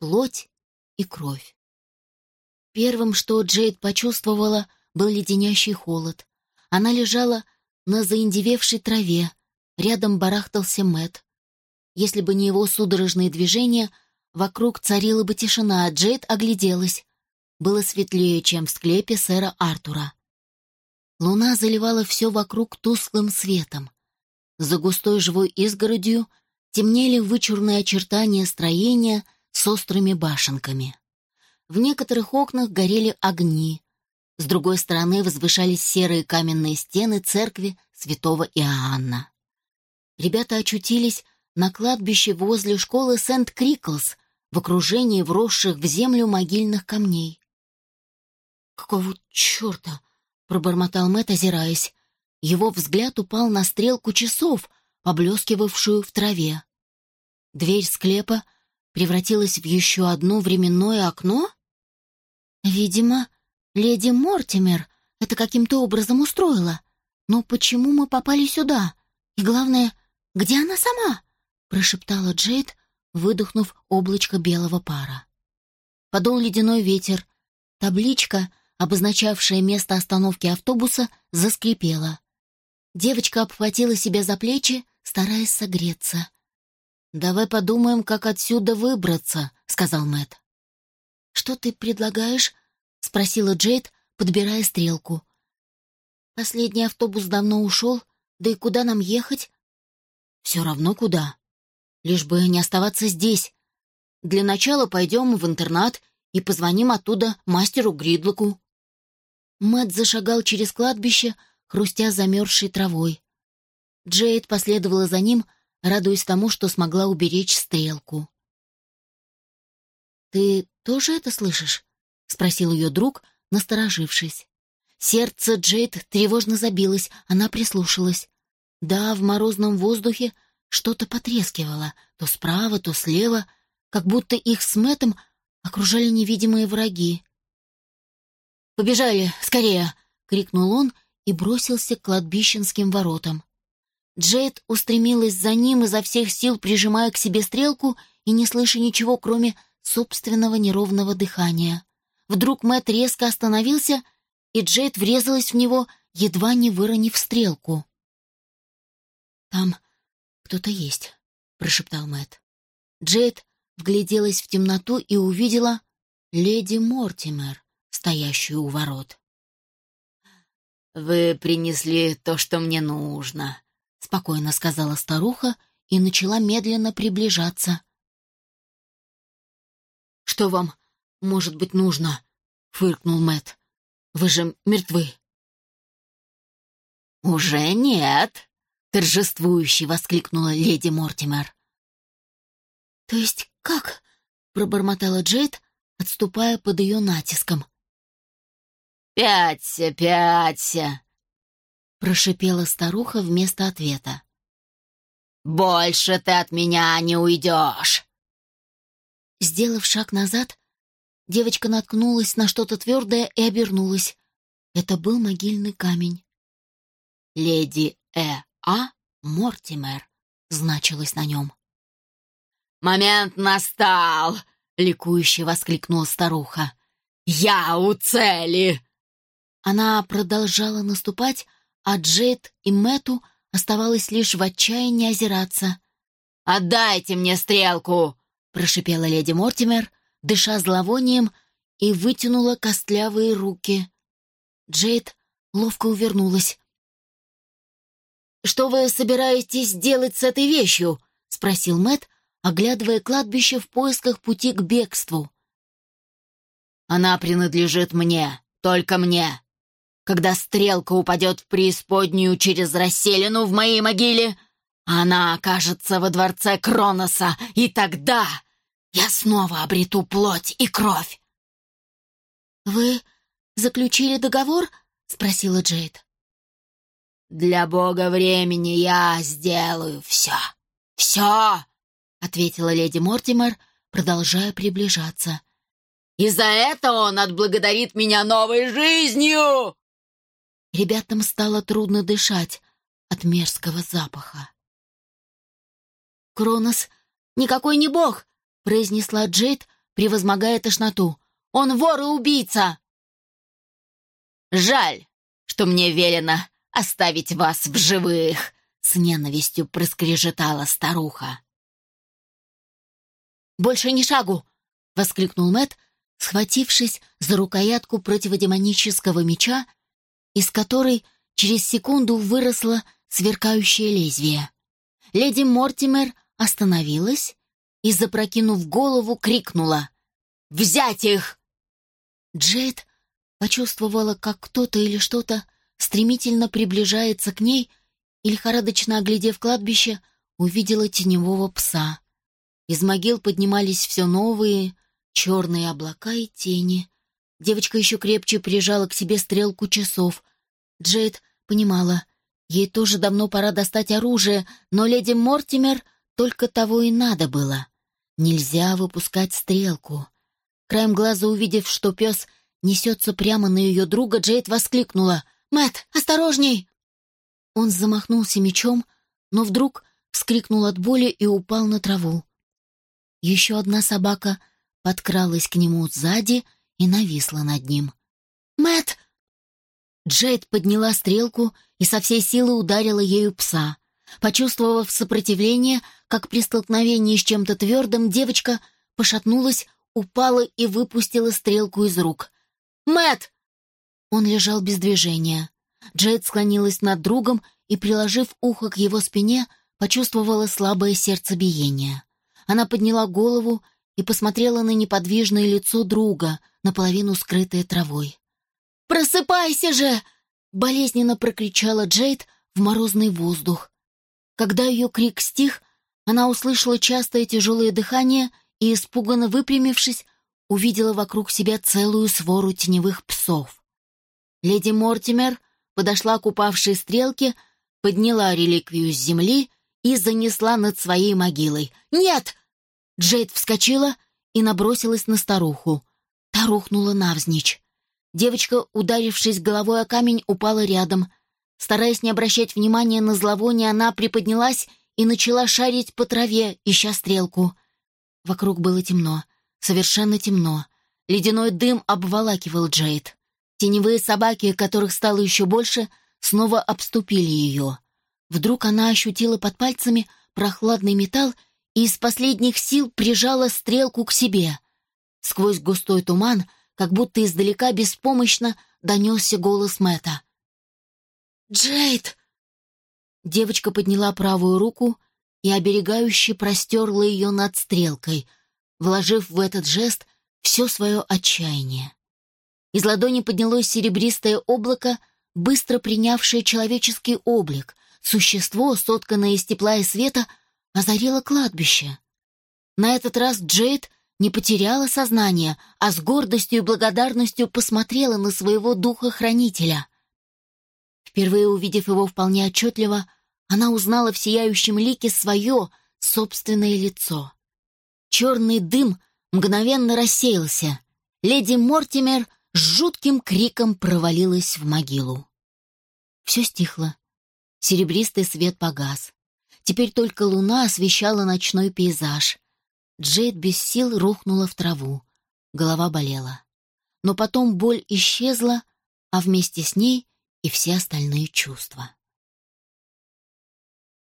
плоть и кровь. Первым, что Джейд почувствовала, был леденящий холод. Она лежала на заиндевевшей траве, рядом барахтался Мэт. Если бы не его судорожные движения, вокруг царила бы тишина, а Джейд огляделась. Было светлее, чем в склепе сэра Артура. Луна заливала все вокруг тусклым светом. За густой живой изгородью темнели вычурные очертания строения с острыми башенками. В некоторых окнах горели огни. С другой стороны возвышались серые каменные стены церкви святого Иоанна. Ребята очутились на кладбище возле школы Сент-Криклс в окружении вросших в землю могильных камней. «Какого черта?» — пробормотал Мэтт, озираясь. Его взгляд упал на стрелку часов, поблескивавшую в траве. Дверь склепа превратилась в еще одно временное окно? Видимо, леди Мортимер это каким-то образом устроила. Но почему мы попали сюда? И главное, где она сама? прошептала Джейд, выдохнув облачко белого пара. Подул ледяной ветер. Табличка, обозначавшая место остановки автобуса, заскрипела. Девочка обхватила себя за плечи, стараясь согреться. «Давай подумаем, как отсюда выбраться», — сказал Мэт. «Что ты предлагаешь?» — спросила Джейд, подбирая стрелку. «Последний автобус давно ушел, да и куда нам ехать?» «Все равно куда. Лишь бы не оставаться здесь. Для начала пойдем в интернат и позвоним оттуда мастеру Гридлоку». Мэтт зашагал через кладбище, хрустя замерзшей травой. Джейд последовала за ним, радуясь тому, что смогла уберечь стрелку. «Ты тоже это слышишь?» — спросил ее друг, насторожившись. Сердце Джейд тревожно забилось, она прислушалась. Да, в морозном воздухе что-то потрескивало, то справа, то слева, как будто их с Мэттом окружали невидимые враги. «Побежали, скорее!» — крикнул он и бросился к кладбищенским воротам. Джейд устремилась за ним изо всех сил, прижимая к себе стрелку и не слыша ничего, кроме собственного неровного дыхания. Вдруг Мэт резко остановился, и Джейд врезалась в него, едва не выронив стрелку. «Там кто-то есть», — прошептал Мэт. Джейд вгляделась в темноту и увидела леди Мортимер, стоящую у ворот. «Вы принесли то, что мне нужно», — спокойно сказала старуха и начала медленно приближаться. «Что вам, может быть, нужно?» — фыркнул Мэт. «Вы же мертвы». «Уже нет», — торжествующе воскликнула леди Мортимер. «То есть как?» — пробормотала Джейд, отступая под ее натиском. «Пяться, пяться!» — прошипела старуха вместо ответа. «Больше ты от меня не уйдешь!» Сделав шаг назад, девочка наткнулась на что-то твердое и обернулась. Это был могильный камень. «Леди Э. А. Мортимер» значилось на нем. «Момент настал!» — ликующе воскликнула старуха. «Я у цели!» Она продолжала наступать, а Джейд и Мэту оставалось лишь в отчаянии озираться. «Отдайте мне стрелку!» — прошипела леди Мортимер, дыша зловонием, и вытянула костлявые руки. Джейд ловко увернулась. «Что вы собираетесь делать с этой вещью?» — спросил Мэт, оглядывая кладбище в поисках пути к бегству. «Она принадлежит мне, только мне. Когда стрелка упадет в преисподнюю через расселину в моей могиле, она окажется во дворце Кроноса, и тогда я снова обрету плоть и кровь. «Вы заключили договор?» — спросила Джейд. «Для бога времени я сделаю все. Все!» — ответила леди Мортимер, продолжая приближаться. «И за это он отблагодарит меня новой жизнью!» Ребятам стало трудно дышать от мерзкого запаха. «Кронос никакой не бог!» — произнесла Джейд, превозмогая тошноту. «Он вор и убийца!» «Жаль, что мне велено оставить вас в живых!» — с ненавистью проскрежетала старуха. «Больше ни шагу!» — воскликнул Мэт, схватившись за рукоятку противодемонического меча, из которой через секунду выросло сверкающее лезвие. Леди Мортимер остановилась и, запрокинув голову, крикнула «Взять их!» Джейд почувствовала, как кто-то или что-то стремительно приближается к ней и, лихорадочно оглядев кладбище, увидела теневого пса. Из могил поднимались все новые черные облака и тени. Девочка еще крепче прижала к себе стрелку часов. Джейд понимала, ей тоже давно пора достать оружие, но леди Мортимер только того и надо было. Нельзя выпускать стрелку. Краем глаза увидев, что пес несется прямо на ее друга, Джейд воскликнула. Мэт, осторожней!» Он замахнулся мечом, но вдруг вскрикнул от боли и упал на траву. Еще одна собака подкралась к нему сзади и нависла над ним. Мэт! Джейд подняла стрелку и со всей силы ударила ею пса. Почувствовав сопротивление, как при столкновении с чем-то твердым, девочка пошатнулась, упала и выпустила стрелку из рук. Мэт! Он лежал без движения. Джейд склонилась над другом и, приложив ухо к его спине, почувствовала слабое сердцебиение. Она подняла голову и посмотрела на неподвижное лицо друга, наполовину скрытое травой. «Просыпайся же!» — болезненно прокричала Джейд в морозный воздух. Когда ее крик стих, она услышала частое тяжелое дыхание и, испуганно выпрямившись, увидела вокруг себя целую свору теневых псов. Леди Мортимер подошла к упавшей стрелке, подняла реликвию с земли и занесла над своей могилой. «Нет!» Джейд вскочила и набросилась на старуху. Та рухнула навзничь. Девочка, ударившись головой о камень, упала рядом. Стараясь не обращать внимания на зловоние, она приподнялась и начала шарить по траве, ища стрелку. Вокруг было темно, совершенно темно. Ледяной дым обволакивал Джейд. Теневые собаки, которых стало еще больше, снова обступили ее. Вдруг она ощутила под пальцами прохладный металл и из последних сил прижала стрелку к себе. Сквозь густой туман, как будто издалека беспомощно, донесся голос Мэтта. «Джейд!» Девочка подняла правую руку и оберегающе простерла ее над стрелкой, вложив в этот жест все свое отчаяние. Из ладони поднялось серебристое облако, быстро принявшее человеческий облик. Существо, сотканное из тепла и света, озарило кладбище. На этот раз Джейд не потеряла сознание, а с гордостью и благодарностью посмотрела на своего духа-хранителя. Впервые увидев его вполне отчетливо, она узнала в сияющем лике свое собственное лицо. Черный дым мгновенно рассеялся. Леди Мортимер с жутким криком провалилась в могилу. Все стихло. Серебристый свет погас. Теперь только луна освещала ночной пейзаж. Джейд без сил рухнула в траву. Голова болела. Но потом боль исчезла, а вместе с ней и все остальные чувства.